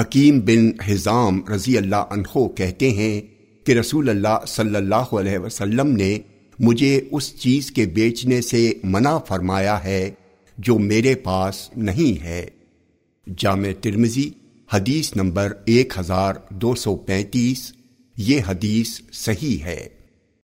حکیم بن حزام رضی اللہ عنہ کہتے ہیں کہ رسول اللہ صلی اللہ علیہ وسلم نے مجھے اس چیز کے بیچنے سے منع فرمایا ہے جو میرے پاس نہیں ہے۔ جامع ترمزی حدیث نمبر ایک ہزار دو سو پینتیس، یہ حدیث صحیح ہے۔